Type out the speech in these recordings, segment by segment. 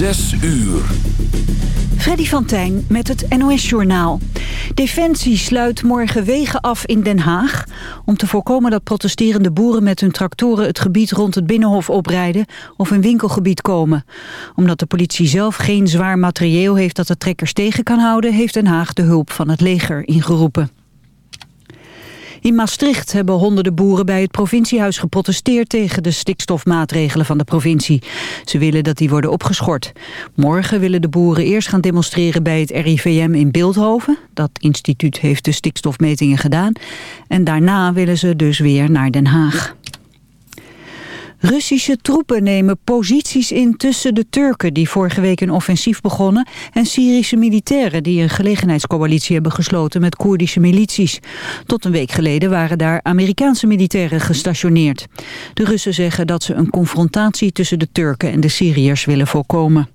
Zes uur. Freddy van Tijn met het NOS-journaal. Defensie sluit morgen wegen af in Den Haag... om te voorkomen dat protesterende boeren met hun tractoren... het gebied rond het Binnenhof oprijden of een winkelgebied komen. Omdat de politie zelf geen zwaar materieel heeft dat de trekkers tegen kan houden... heeft Den Haag de hulp van het leger ingeroepen. In Maastricht hebben honderden boeren bij het provinciehuis geprotesteerd tegen de stikstofmaatregelen van de provincie. Ze willen dat die worden opgeschort. Morgen willen de boeren eerst gaan demonstreren bij het RIVM in Beeldhoven. Dat instituut heeft de stikstofmetingen gedaan. En daarna willen ze dus weer naar Den Haag. Russische troepen nemen posities in tussen de Turken die vorige week een offensief begonnen en Syrische militairen die een gelegenheidscoalitie hebben gesloten met Koerdische milities. Tot een week geleden waren daar Amerikaanse militairen gestationeerd. De Russen zeggen dat ze een confrontatie tussen de Turken en de Syriërs willen voorkomen.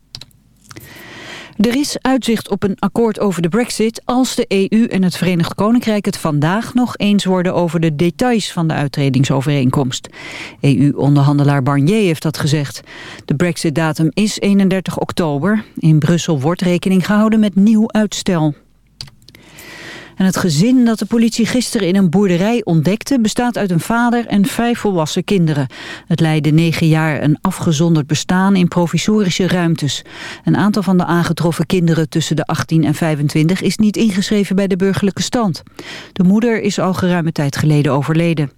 Er is uitzicht op een akkoord over de brexit als de EU en het Verenigd Koninkrijk het vandaag nog eens worden over de details van de uitredingsovereenkomst. EU-onderhandelaar Barnier heeft dat gezegd. De brexit-datum is 31 oktober. In Brussel wordt rekening gehouden met nieuw uitstel. En het gezin dat de politie gisteren in een boerderij ontdekte... bestaat uit een vader en vijf volwassen kinderen. Het leidde negen jaar een afgezonderd bestaan in provisorische ruimtes. Een aantal van de aangetroffen kinderen tussen de 18 en 25... is niet ingeschreven bij de burgerlijke stand. De moeder is al geruime tijd geleden overleden.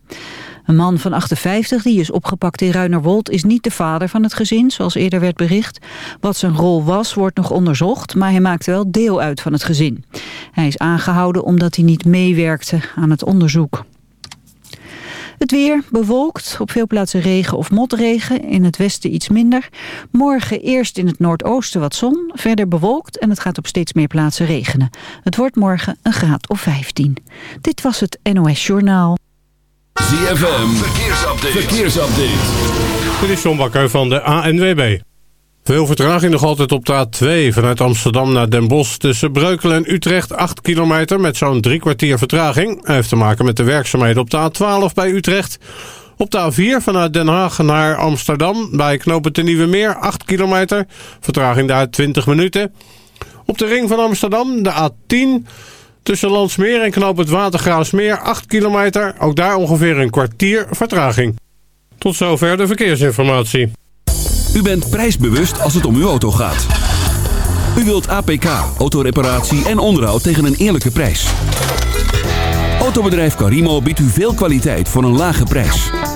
Een man van 58 die is opgepakt in Ruinerwold is niet de vader van het gezin, zoals eerder werd bericht. Wat zijn rol was, wordt nog onderzocht, maar hij maakt wel deel uit van het gezin. Hij is aangehouden omdat hij niet meewerkte aan het onderzoek. Het weer bewolkt, op veel plaatsen regen of motregen, in het westen iets minder. Morgen eerst in het noordoosten wat zon, verder bewolkt en het gaat op steeds meer plaatsen regenen. Het wordt morgen een graad of 15. Dit was het NOS Journaal. ZFM, verkeersupdate. verkeersupdate. Dit is John Bakker van de ANWB. Veel vertraging nog altijd op de A2 vanuit Amsterdam naar Den Bosch... tussen Breukelen en Utrecht 8 kilometer met zo'n drie kwartier vertraging. Hij heeft te maken met de werkzaamheden op de A12 bij Utrecht. Op de A4 vanuit Den Haag naar Amsterdam bij knopen de Nieuwe Meer 8 kilometer. Vertraging daar 20 minuten. Op de ring van Amsterdam de A10... Tussen Landsmeer en Knoop het Watergraafsmeer 8 kilometer. Ook daar ongeveer een kwartier vertraging. Tot zover de verkeersinformatie. U bent prijsbewust als het om uw auto gaat. U wilt APK, autoreparatie en onderhoud tegen een eerlijke prijs. Autobedrijf Carimo biedt u veel kwaliteit voor een lage prijs.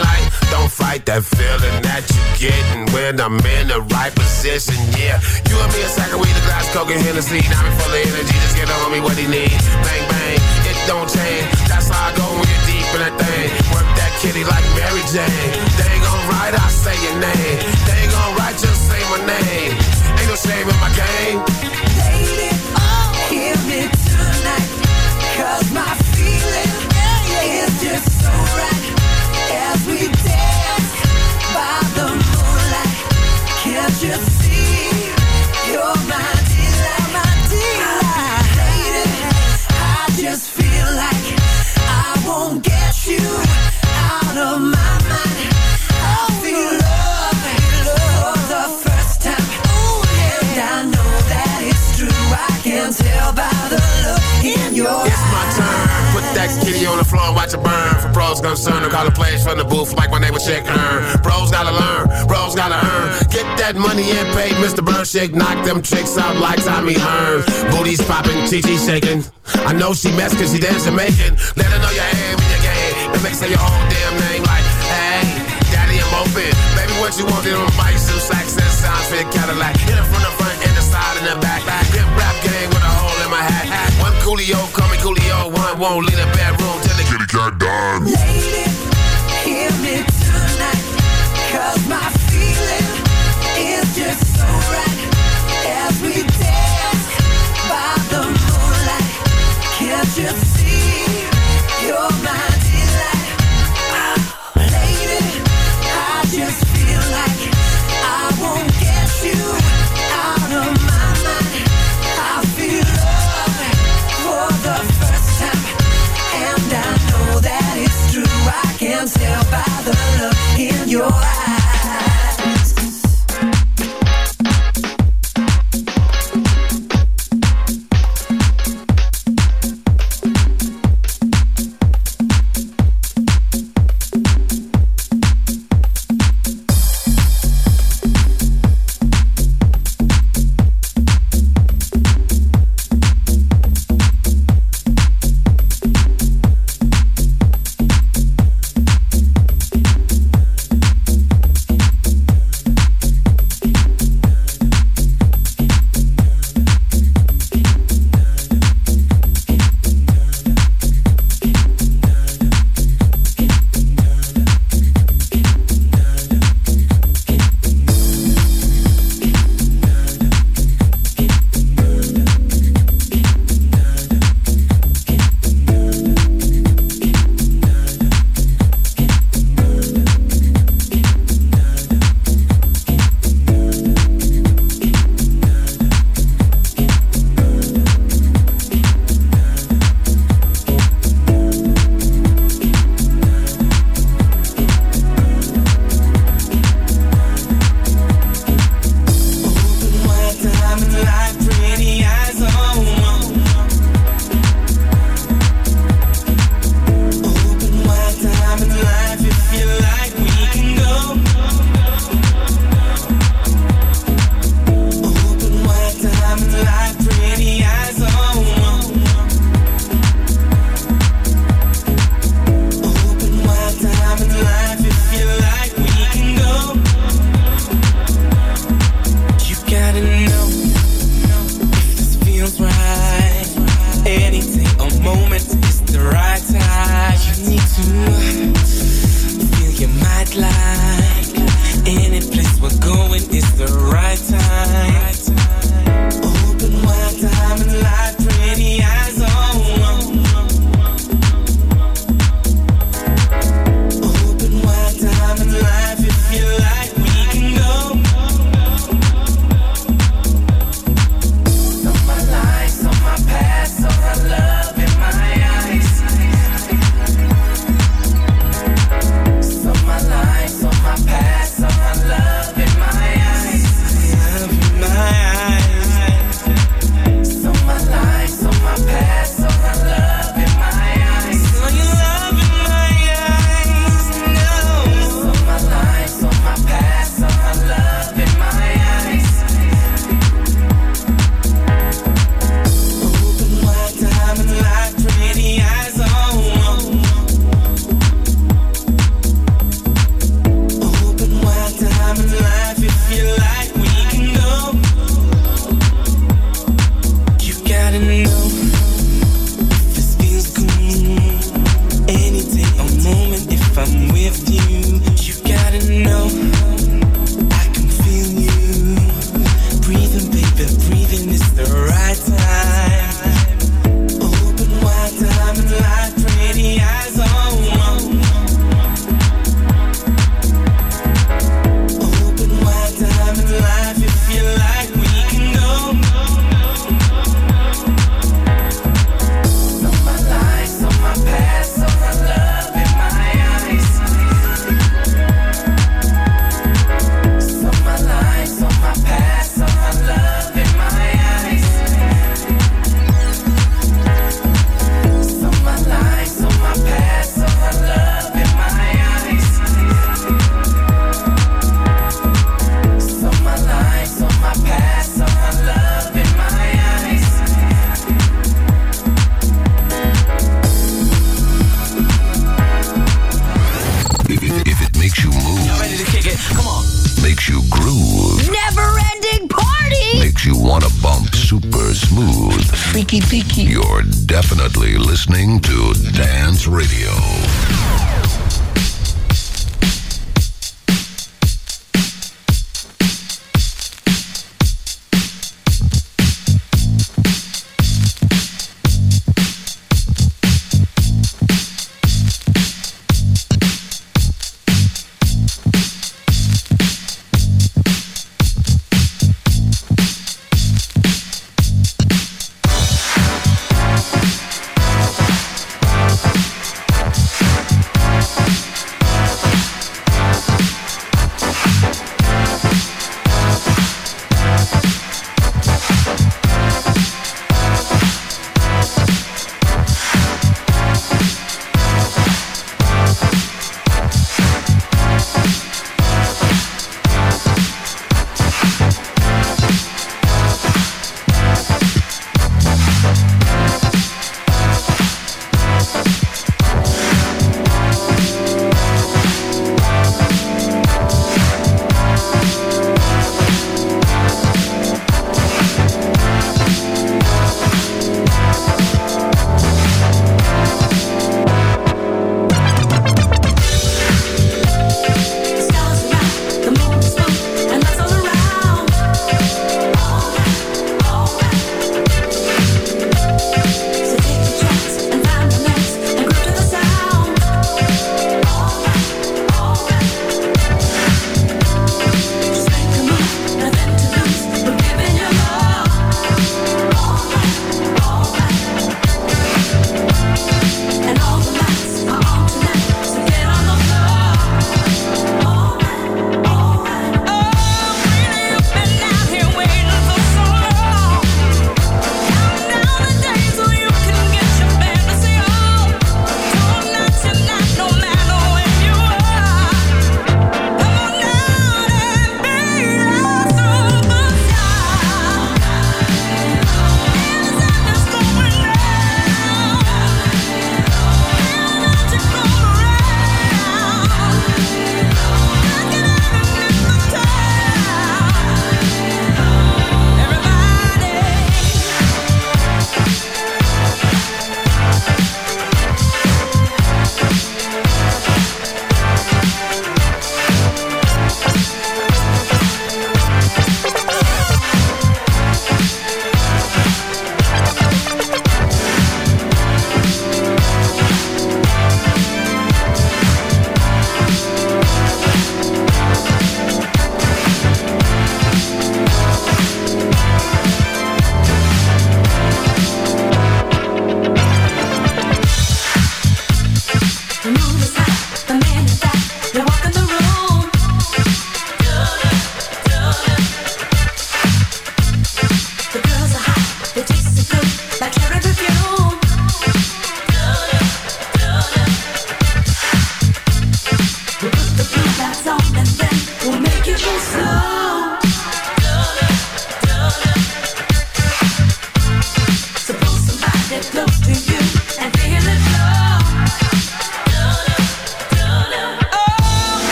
Daylight. Don't fight that feeling that you're getting when I'm in the right position. Yeah, you and me a sack of weed, a glass, coke and Hennessy. Now I'm full of energy. Just get the homie what he needs Bang bang, it don't change. That's how I go when you're deep in that thing. Work that kitty like Mary Jane. They ain't gon' write, I say your name. They ain't gon' write, just say my name. Ain't no shame in my game. lady. Hear me tonight, 'cause my feeling is just so right. Just feel like I won't get you That kitty on the floor and watch it burn. For pros concerned, I call the players from the booth like my name was Chick Earn. Pros gotta learn, pros gotta earn. Get that money and pay Mr. Burn Shake. Knock them tricks out like Tommy Hearn. Booties popping, TT shaking. I know she mess cause she dance Jamaican. Let her know your aim in your game. And make say your whole damn name like, hey, daddy, I'm open. Baby, what you want? Get on bike, suit, sax, and sounds your Cadillac. Hit it from the front and the side and the back. Coolio, call me Coolio. One won't leave the bedroom till the kitty cat done. lady. Hear me tonight, 'cause my feeling is just so right. As we dance by the moonlight, can't you see you're my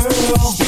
girl.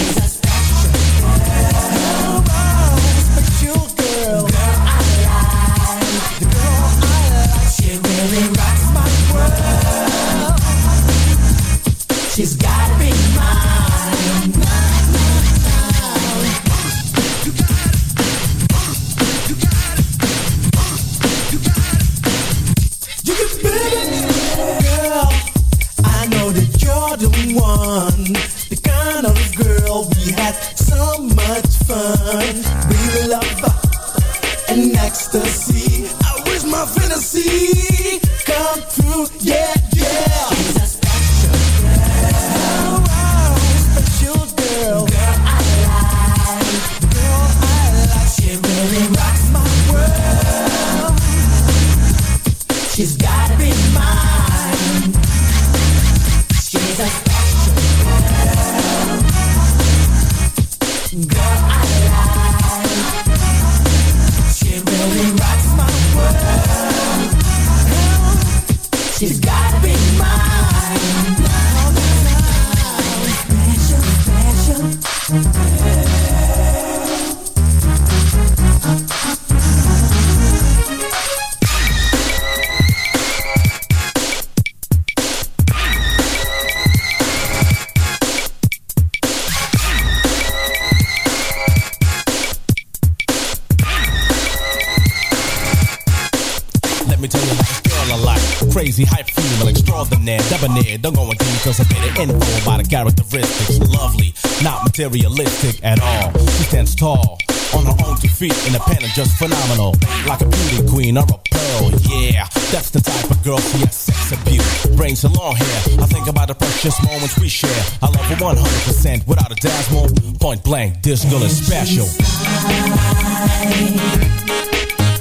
materialistic at all. She stands tall on her own two feet in a pen and just phenomenal. Like a beauty queen or a pearl, yeah. That's the type of girl she has sex appeal. Brains and long hair. I think about the precious moments we share. I love her 100% without a dazzle. Point blank, this girl is special.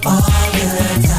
all the time.